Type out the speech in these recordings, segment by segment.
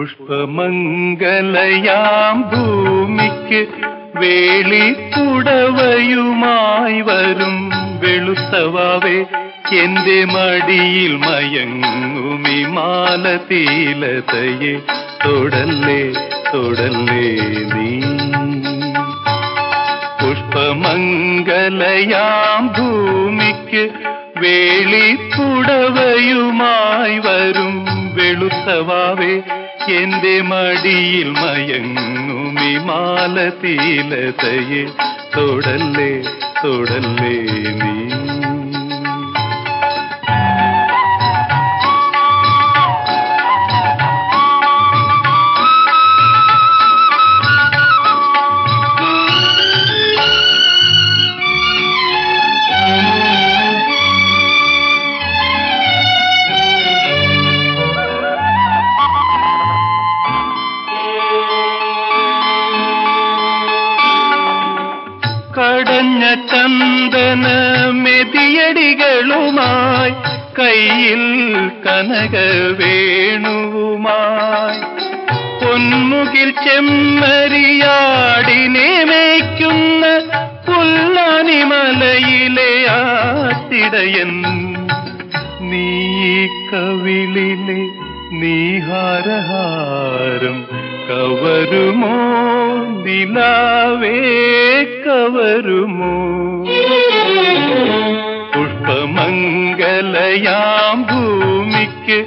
പുഷ്പമംഗലയാം ഭൂമിക്ക് വേളി പുടവയുമായി വരും വെളുത്തവാവേ എന്റെ മടിയിൽ മയങ്ങുമി മാലതീലതയെ. തൊടല്ലേ തൊടല്ലേ നീ. പുഷ്പമംഗലയാം ഭൂമിക്ക് വേളി പുടവയുമായി വരും വെളുത്തവാവേ എന്റെ മടിയിൽ മയങ്ങുമി മാലതീലതയെ. തൊടല്ലേ തൊടല്ലേ നീ. കടഞ്ഞ ചന്ദന മെതിയടികളുമായി കയ്യിൽ കനക വേണുവുമായി. പൊന്മുകിൽ ചെമ്മരിയാടിനെ മേയ്ക്കുന്ന പുല്ലാനിമലയിലെ ആത്തിടയൻ നീ കവിളിലെ നീഹാരഹാരം കവരുമോ? നിലാവേ കവരുമോ? പുഷ്പമംഗലയാം ഭൂമിക്ക്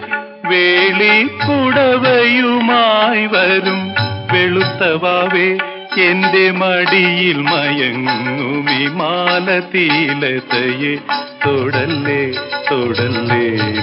വേളി കുടവയുമായി വരും. വെളുത്തവാവേ എന്റെ മടിയിൽ മയങ്ങുമി മാലതീലതയെ. തൊടല്ലേ തൊടല്ലേ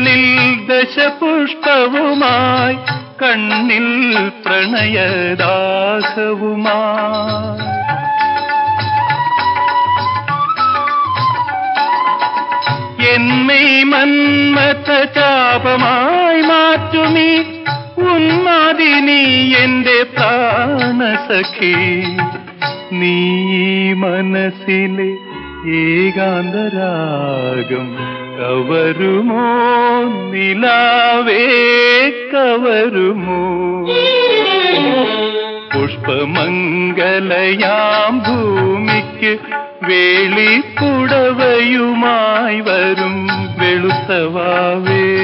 കൂന്തലിൽ ദശപുഷ്പവുമായി കണ്ണിൽ പ്രണയദാസവുമായി. എന്നീ മന്മഥ ചാപമായി മാറ്റുമീ ഉന്മാദിനി എന്റെ പ്രാണസഖി. നീ മനസ്സിലെ ഏകാന്തരാഗം കവരുമോ? നിലാവേ കവരുമോ? പുഷ്പമംഗലയാം ഭൂമിക്ക് വേളിക്കുടവയുമായി വരും വെളുത്തവാവേ